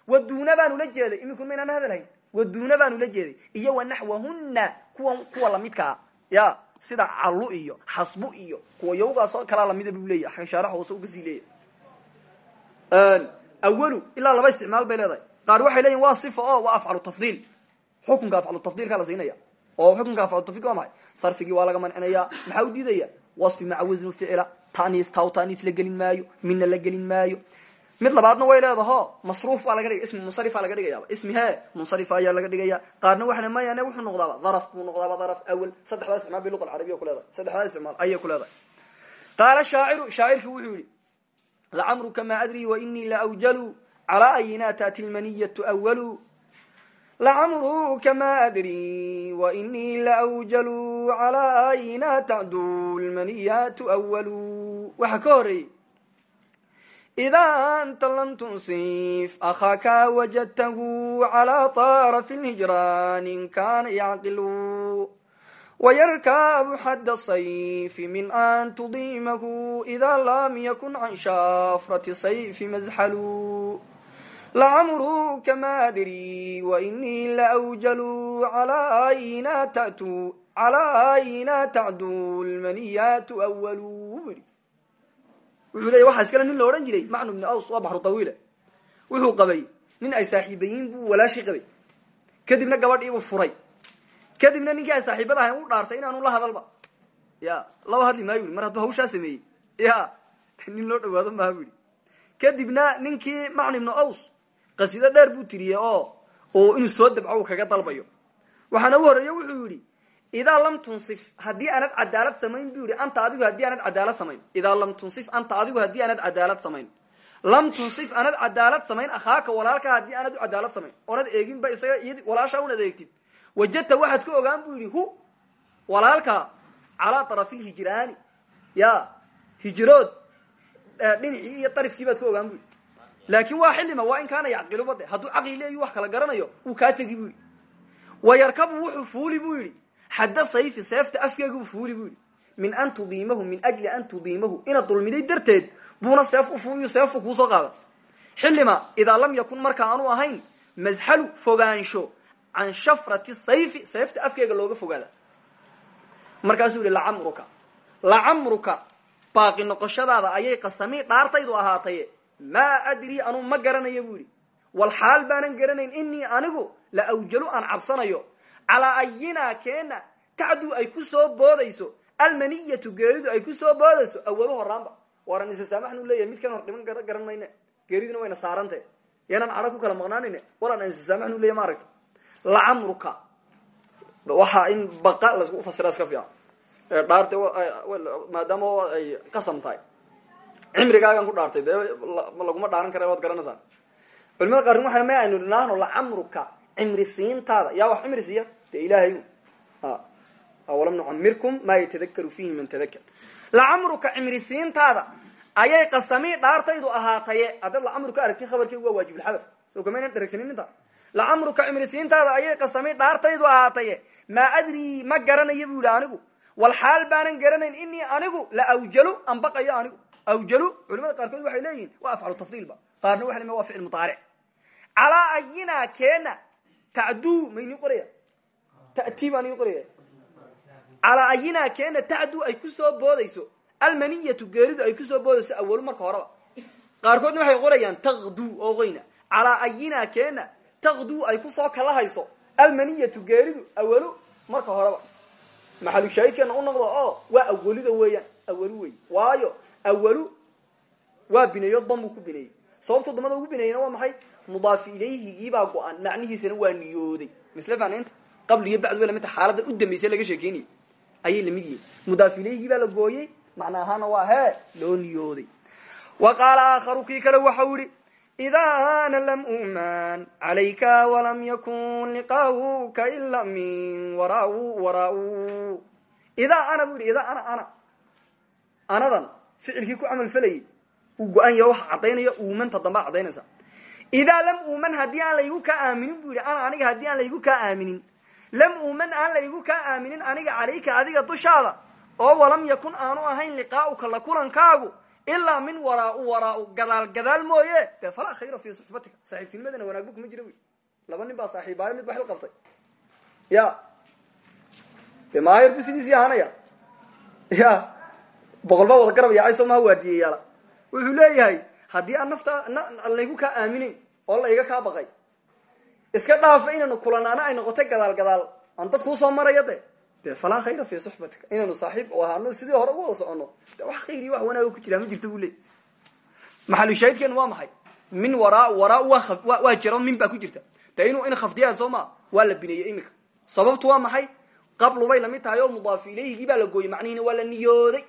[SPEAKER 1] wa duuna baan ula jeeday iminku maynaan hadalhayn wa duuna baan ula jeeday iyo wa naxwahuna kuwa kuwa lamidkaa ya sida callu iyo xasbu iyo kuwa yawgaasoo kalaa lamida bu leeyahy shaarax hoose uga sii leeyahy awalu ilaa laba isticmaal bay leedahay. Qaar waxay leeyihiin waa sifa o waa afcalu tafdiil. Xukunka afcalu tafdiilkaa la siinaya oo xukunka afcalu tafdilka waa maxay? Sarfigii waa laga mancinaya maxaa u diidaya wasfi maca wasnu ficila tanis taw gelin maayo. Mina la maayo mid labaadna way leedaho masruuf baa laga dhigay ismi munsarifa laga dhigayaba ismi he munsarif ayaa laga dhigaya qaarna waxana mayane wuxuu noqdaaba daraf buu noqdaaba daraf awel saddexdaa isticmaal bay luqa alcarabiya ku leedahay. Saddexdaa isticmaal ayay ku leedahay. Qaala shaaciru shaacirki wuxuu yihi lacamruka adri wa inii la awjalu calى ayina taati lmaniyatu awalu lacamruka ma adri wa inii la awjalu calى ayina tacdu lmaniyatu awalu waxaa ka horeeyey idaa anta lam tunsif akhaakaa wajadtahu calaa taarafi lhijraan in kaana yacqilu wayarkaabu xadda sayfi min an tudiimahu idaa lam yakun can shaafrati sayfi masxalu lacamruka ma adri wainii laawjalu calaa inaa tacduu lmaniyaatu walu wuxuu leeya waxaa iskale nin la odhan jiray. Macnu bni aws waa baxru tawiile wuxuu qabay nin ay saaxiibayiin buu walaashii qabay. Kadibna gabadhiibuu furay. Kadibna ninkii ay saaxiibada ahayn u dhaartay inaanu la hadalba. Ya laba hadli maayo yuri mar hadduu hawshaa sameeyey. Ya nin loo dhawaado maaha bu yihi kadibna ninkii macnu ibnu aws qasido dheer buu tiriyey oo inuu soo dabco uu kaga dalbayo. Waxaana u horeeye wuxuu yihi idaa lam tunsif haddii aanad cadaalad samayn bu yihi anta adigu haddii aanad cadaalad samayn idaa lam tunsif anta adigu haddii aanad cadaalad samayn lam tunsif aanad cadaalad samayn akhaaka walaalka haddii aanad u cadaalad samayn oonad eeginba isaga iyo walaashaa unad eegtid wajadta waxaad ka ogaan bu yidhi hu walaalka calaa طarafi lhijraani ya hijrood dhinacii iyo darifkii baad ka ogaan bu yidhi laakin waa xilima waa in kaana yacqiluba de hadduu caqli leeyi wax kala garanayo uu kaa tegi bu yidhi wayarkabu wuxuu fuuli bu yidhi xadda sayfi seefta afkeeguu fuuli bu yidhi. Min an tudiimahu min ajli an tudiimahu. Inaad dulmiday darteed buuna seef ufuuliyo seefu kuusoo qaada xillima idaa lam yakun marka aanu ahayn masxalu fogaansho can shafrati sayfi seefta afkeega looga fogaada. Markaasuu yihi lacamruka. Lacamruka baaqi noqoshadaada ayay qasami dhaartaydu ahaataye. Maa adri anuu ma garanayo bu yidhi. Wal xaal baanan garanayn inii anigu la awjalu aan cabsanayo calaa ayinaa keena tacdu ay ku soo boodayso almaniyatu geeridu ay ku soo boodayso awalu horaanba. Waaran isasaamaxnu leeyahay midkan hor dhiman garan geeriduna wayna saarante. Yaanaan cadho ku kala maqnaanine waran aan isasaamaxnu leeyahy maaragta. Lacamruka waxaa in baqa la isku fasira iska fiican. Dhaarte maadaama ay qasam tahay. Ku dhaartay dee laguma dhaaran kara waad garanaysaa culimada qaarn waa ma aynu dhinaahno lacamruka cimri siintaada yaa wax cimri siiya dee ilaahay awalam nucamirkum maa yatadakaru fihi man tadakar lacamruka cimri siintaada ayay qasamii dhaartaydu ahaataye haddaad lacamru ka aragtin khabarkeygu waa waajibulxadaf soo kamaynan dheragsanin inta lacamruka cimrisiintaada ayay qasamii dhaartaydu ahaataye maa adrii ma garanayo bu yidhi anigu. Wal xaal baanan garanayn inii anigu la awjalu an baqayo anigu. Awjalu culimada qaarkood waxay leeyihiin waa afcalu tafdiilba. Qaarna waxa le waa ficil mudaaric calaa ayina keena tacduu maynii qoraya? Ta'tii baan qoraya? Calaa ayina keena tacduu ay ku soo boodayso almaniyatu geeridu ay ku soo boodayso awalu marka horeba qaarkoodna waxay qorayaan taqdu oo qoyna calaa ayina keena taqdu ay ku soo kalahayso almaniyatu geeridu awalu marka horeba maxalu shaahidkeena u noqdo oo waa awalida weeyaan awalu wey waayo awalu waa bineeyo dambuu ku bineeyey sababtu damada ugu bineeyena waa maxay mudaafi ilayhigiibaa go-an. Macnihiisana waa niyooday. Misle fanaynta qabl iyo bacd way lamidta xaaladan u dambaysa laga sheekeynayay. Ayay la mid yihiin. Mudaaf ilayhigii baa la gooyey macna ahaana waa hee loo niyooday. Wa qaala aakharu kii kale waxau yihi idaa ana lam uman calayka walam yakun liqaauka ila min warau warau idaa ana bu yidhi idaa ana ana. Anadan ficilkii ku camal falayay uu go-an idaa lam uuman haddii aan laygu kaa aaminin bu yidhi ana aniga haddii aan laygu kaa aaminin. Lam uuman aan laygu kaa aaminin aniga calayka adiga dushaada oo walam yakun aanu ahayn liqaauka la kulankaagu ilaa min waraau waraau gadaal gadaal mooye. Dee falaa khayra fi suxbatika. Saaxiibtinimadana wanaagba kuma jira wy laba nin baa saaxiibaayo mid ba xil qabtay. Ya. De maayar bu sidiisii ahaanaya ya. Boqol wada garab yaacay soo maha waadiyeyaala wuxuu leeyahay haddii aan nafta laygu kaa aaminin oo la iga kaa baqay. Iska dhaafa inaynu kulanaana ay noqotay gadaal gadaal. Aan dad kuu soo maraya de de falaa khayra fi suxbatika. Inaynu saaxiib ahaano sidii hore uga wada socono de wax khayri wax wanaaga ku jiraa ma jirta bu leey. Maxalushaahidkeenu waa maxay? Min waraa waraa waa jiro min baa ku jirta. De in khafdiyaa soo maa waa la sababtu waa maxay? Qablu bay la mid tahay oo mudaafi ilayhigii baa la gooyey macnihiina waa niyooday.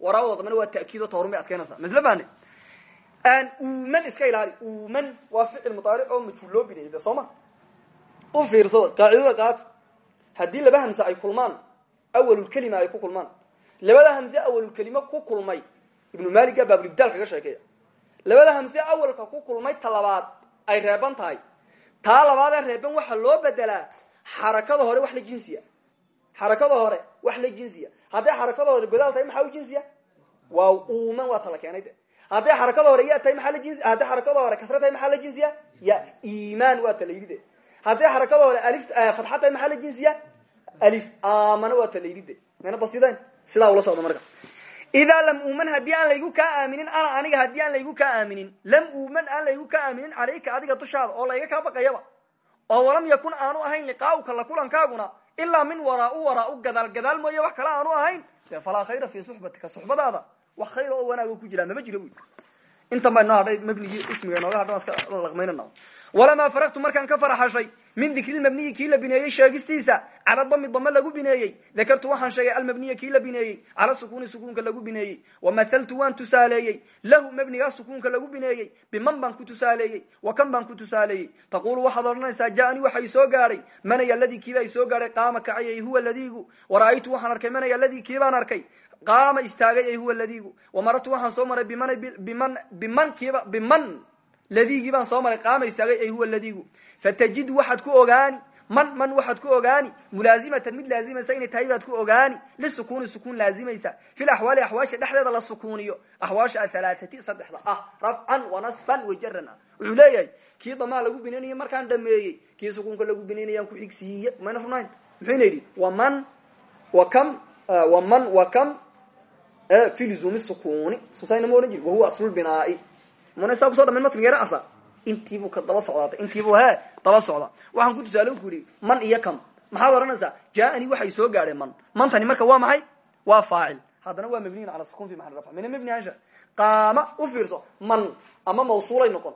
[SPEAKER 1] Waraawada dambana waa ta'kiido toorun bay adkeynaysaa. Masle fahne uman iska ilaali. Uman waa ficil mudaaric oo majhuul loo bineeyey de soo ma? U fiirsada qaacidada qaata haddii laba hamse ay kulmaan awalulkelima ay ku kulmaan. Labada hamse awalulkelima ku kulmay ibnu maliga baabulibdaal kaga sheekeeya. Labada hamse awalka ku kulmay ta labaad ay reeban tahay. Taa labaadee reeban waxaa loo bedelaa xarakada hore wax la jinsiya. Xarakada hore wax la jinsiya. Hadday xarakada hore godaal tahay maxaa u jinsiya? Waa uman waa tala keenay hadday xarakada hore ya tahay jinsi hadday xarakada hore kasra tahay maxaa la jinsiya ya iman waa tala yidhi de hadday xarakada hore alif fatxa tahay maxaa la jinsiya alif amana waa tala yidhi de mayna basidayn sidaa ula socdo marka. Idaa lam uman haddii aan laygu kaa aaminin ana aniga haddii aan laygu kaa aaminin lam uman aan laygu kaa aaminin calayka adiga dushaada oo layga kaa baqayaba oo walam yakun aanu ahayn liqaauka la kulankaaguna ilaa min waraau waraau gadaal gadaal mooye wax kale aanu ahayn dee falaa khayra fi suxbatika suxbadaada wax khayra oo wanaago ku jiraa mama jira wy intan baa inoo hadhay mabnigii ismiga inooga hadhan iska laqmaynana walamaa faraqtu markaan ka faraxashay min dikri lmabniyi kii la bineeyey sheegistiisa cala dami dame lagu bineeyey dakartu waxaan sheegay almabniya kii la bineeyey cala sukuuni sukuunka lagu bineeyey wamathaltu waan tusaaleeyey lahu mabnigaa sukuunka lagu bineeyey biman baan ku tusaaleeyey wa kan baan ku tusaaleeyey taqulu waxaad odhanaysaa jaanii waxa i soo gaadhay manay aladii kiibaa i soo gaadhay qaama kacayay huwa ladiigu wara'aytu waxaan arkay manay aladii kiibaan arkay. Qaama istaagay ay huwa ladiigu wamarartu waxaan soo maray biman biman biman ladigii baan soo maray qaama istaagay ay huwa ladigu fatajid waxaad ku ogaani man man waxaad ku ogaani mulaazimatan mid laazimaysa inay tahay ku ogaani lisukuni sukuun laazimaysa fil axwaali axwaasha dhexdeeda la sukuuniyo. Axwaasha athalaatati saddexda ah rafcan wanasban wajaran ah wuxuu leeyahay kii damaa lagu binaynaya markaan dhameeyey kii sukuunka lagu binaynayaan ku xigsiiye mayna runayn muxuyna yidhi waman wa kam waman wa kam fi luzumi sukuni susayna ma odhan jiri wahuwa aslulbinaai muna saa kuso dhamayn matniga yara asa? Intiibuu ka daba socdaatay. Intiibuu he daba socda waxaan ku tusaale ku yidhi man iyo kam maxaad odhanaysaa jaaanii waxay soo gaadheen man. Mantani marka waa maxay? Waa faacil. Haddana waa mabniyin cala sukun fi maxal rafc. Mina mabni ansha qaama u fiirso man ama mawsuulay noqon.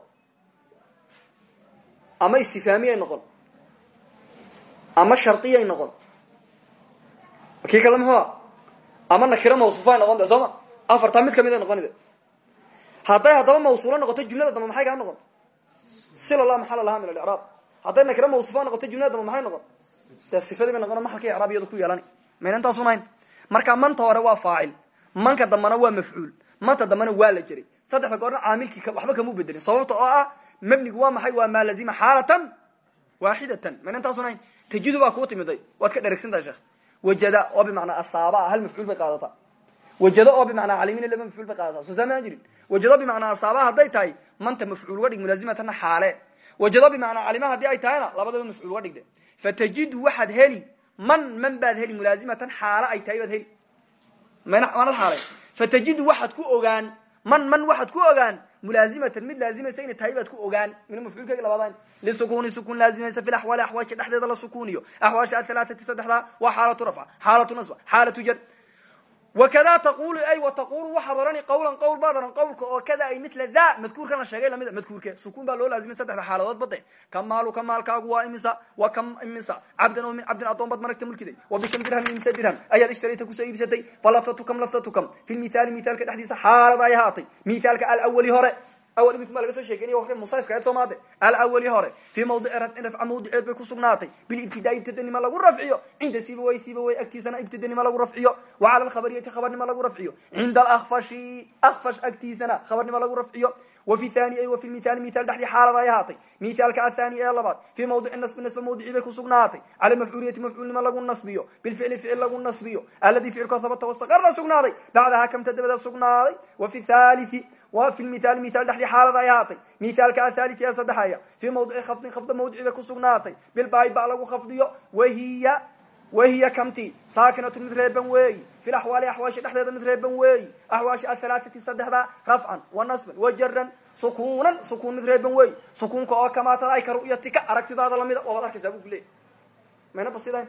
[SPEAKER 1] Ama istifaamiyay noqon. Ama shardiyay noqon. Kii kale muxua ama nakiro mawsuufay noqon de soo ma? Mid ka mid ay hadday haddaba mawsuulo noqoto jumlada dambe maxay kaa noqon? Sila la maxala laha min alicraab hadday nakiro mawsuufa noqoto jumlada dambe maxay noqon? Dee sifadii bay noqon maxalka ku yeelani. Mayna intaasun hayn marka manta hore waa faacil. Manka dambena waa mafcuul. Manta dambena waa la jiray. Saddexda goorna caamilkii waxba kamuu bedelin sababta oo ah mabnigu waa maxay? Waa maa lazima xaalatan waaxidatan mayna intaasun tajidu baa kuu timiday waad ka dheregsantaha sheekh. Wajada oo bimacnaa asaaba hal mafcuul bay qaadataa wajado oo bimacnaa calimina laba mafcuul bay qaadataa. Soo saamaan jirin. Wajado bimacnaa asaaba hadday tahay manta mafcuul uga dhig mulaazimatana xaale. Wajado bimacnaa calima haddii ay tahayna labadaba mafcuul uga dhigde. Fatajidu waxaad heli man man baad heli mulaazimatan xaalo ay tahay baad heli. Manad xaalay fatajidu waxaad ku ogaan man man waxaad ku ogaan mulaazimatan mid laazimaysa inay tahay baad ku ogaan. Mina mafcuulkeyga labaadayn lisukuni sukun laazimaysa fi laxwaali axwaasha dhexdeeda la sukuniyo. Axwaasha athalaatati saddexdaa waa xaalatu rafca xaalatu nasba xaalatu jar wakada taqulu ay wataqulu waxaad odhani qawlan qawl baad odhan qawlka oo kada ay mila da madkuurkan la sheegay lamida madkuurke sukun baa loo laazimay saddexda xaaladood bade ka maalu ka maalkaagu waa imisa wa ka imisa cabdan min cabdin addoon baad maragta mulkiday wa bikam dirham imisa dirham ayaad ishtarayta ku soo iibsatay falaftatukam laftatukam fi lmithaali mithaalka dhexdiisa xaalad ay ahaatay mithaalka alawali hore awal baa laga soo sheekeynaya wa musarifka ee soomaade alawali hore fii mawdici rafcin rafca mawdiceed bay ku sugnaatay. Bilibtidaai ibtidanima lagu rafciyo. Cinda sibawey sibawey agtiisana ibtidanima lagu rafciyo. Wa cala alkhabariyati khabarnima lagu rafciyo. Cinda alakfashi akfash agtiisana khabarnima lagu rafciyo. Wa fi thani ay wa fi mithali mithal dhexdii xaalad ay ahaatay. Mithaalka athani ee labaad fii mawdici nasbi nasba mawdicii bay ku sugnaatay. Cala mafcuuliyati mafcuulnima lagu nasbiyo. Bilficli ficil lagu nasbiyo. Aladi ficilkoo habata wastaqara sugnaaday bacdaha kamta dabada sugnaaday wa fi thalithi wa fi mithal mithal dhexdii xaalad ay ahaatay. Mithaalka athaliti ee saddexeeya fii mawdici khafdin khafda mawdici bay ku sugnaatay. Bilbaay ba lagu khafdiyo wahiya wahiya kamti saakinatu mid reeban weeyi. Fi laxwaali axwaashi dhexdeeda mid reeban weeyi. Axwaashi athalaatati saddexda rafcan wa nasban wa jaran sukuunan sukuun mid reeban weeyi. Sukuunka oo kamaatada ay ka ru'yatika aragtidaada lamida waabad arkaysaa bu ku basidayn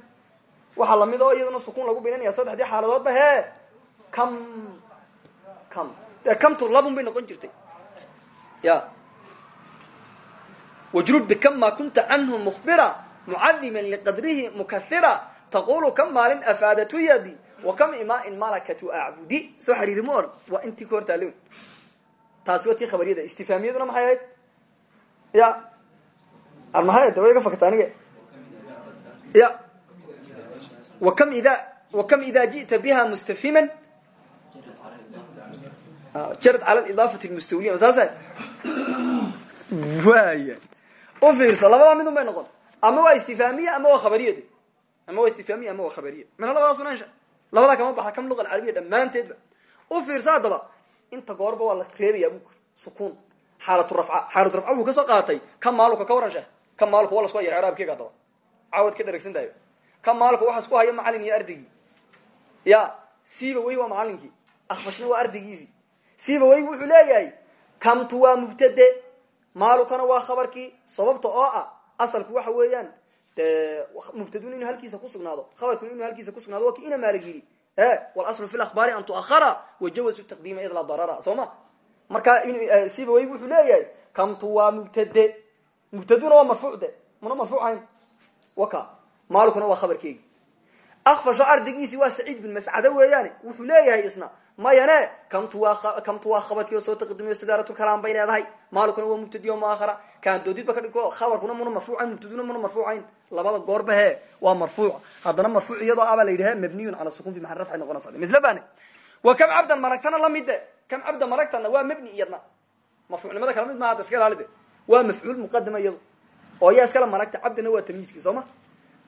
[SPEAKER 1] waxaa la mid oo iyadana sukuun lagu binanaya saddexdii xaaladoodba he kam kam dee kamtu labun bay noqon jirtay ya. Wajrud bikam ma kunta canhu mukhbira mucadiman liqadrihi mukahira taqulu kam maalin afaadatu yadi wa kam imaain malakatu acbudi soo xariiri ma oran waa intii ka hortaale taasi waa tii khabariyada istifaamiyaduna maxay ahayd ya armahay da way ga fakata aniga ya. Wa kam ida wa kam ida ji'ta biha mustafhiman jarad cala idaafati mustawliya saasa waya u fiirso labadaa midun bay noqon ama waa istifaamiya ama waa khabariyade ama waa istifaamiya ama waa khabariya mina labadaasuna insha labadaa kama baxa kam luqa alcarabiya dhammaanteedba u fiirso haddaba inta goorba waa la reebaya bu sukuun xaalatu rafca xaalatu rafca buu ka soo qaatay ka maaluka ka waran sheekh ka maaluka waa lasku haya craabkeega haddaba cawad ka dheragsan tahay ka maaluka waxa isku haya macalin iyo ardaygii ya siiba wey waa macalinkii akfashna waa ardaygiisii siiba wey wuxuu leeyahay kamtu waa mubtade maalukana waa khabarkii sababta oo ah asalku waxa weeyaan mubtadun inuu halkiisa kusugnaado khabarkuna inuu halkiisa kusugnaado waa ki ina maalig yidhi e wاlaslu fi lakhbaari an tuahara wajawazu taqdiima id la darara soo ma? Marka siiba wey wuxuu leeyahay kamtu waa mubtade mubtaduna waa marfuuc de muna marfuuc ahayn. Waka maalukuna waa khabarkeegi. Akfasho ardaygiisi waa saciid bin mascade weeyaane wuxuu leeyahay isna mayane kamtu waa oo soo taqdiimiyo sidaaratukalaam bay leedahay. Maalukuna waa mubtadiyo muahara kaan doodidba ka dhigko khabarkuna muna marfuucayn mubtaduna muna marfuucayn. Labada goorba he waa marfuuc. Haddana marfuuc iyadoo abaa la yidhaha mabniyun cala sukun fi maxal rafci noqonaysa misle bane wa kam cabdan maragtana lamide kam cabdan maragtana waa mabni iyadna. Marfuucnimada kala mid maaha da iska ilaalide waa mafcuul muqadama iyado oo yaa iskala maragta cabdina waa tamyiizki soo ma?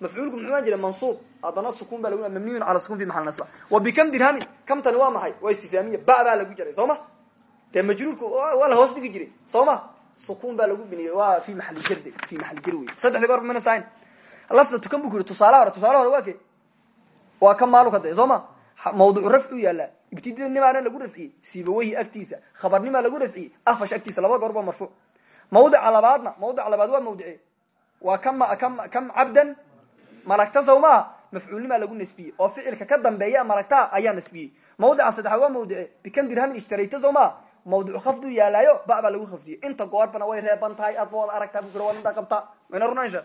[SPEAKER 1] Muxuu jira mansuub. Haddana sukun baa lagu mabniyun cala sukun fi maxal nasba. Wa bikam dirhamin kamtani waa maxay? Waa istifaamiya. Ba baa lagu jiray soo ma? Dee majruurku waa la hoos dhigi jiray soo ma? Sukun baa lagu biniyey. Waa fi maxali jarde fi maxali jar wey saddexdii goor mina sain lafta tukan bu ku yiri tusaalaha hore tusaalaha hore waa ke waa ka maaluka de soo ma? Mawducu rafci u yaallaa. Ibtidanimaana lagu rafciyey siibawehi agtiisa khabarnimaa lagu rafciyey afash agtiisa laba goor ba marfuuc mawdica labaadna mawdica labaad waa mawdice waa kam kam kam cabdan malagta sow maa mafcuulnimaa lagu nasbiyey oo ficilka ka dambeeya malagta ayaa nasbiyey mawdica saddexaad waa mawdice. Bikam dirhamin ishtarayta sow maa khafduu yaalaayo ba lagu khafdiyey. Inta goorbana way reeban tahay adba wad aragtaa bu waa intaa qabta mayna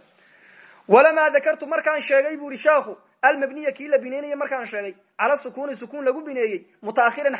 [SPEAKER 1] walamaa dakartu markaan sheegay bu ihi sheekhu almabniya kii la bineynaya markaan sheegay. Cala sukuni sukun lagu bineeyey. Mutaakhiran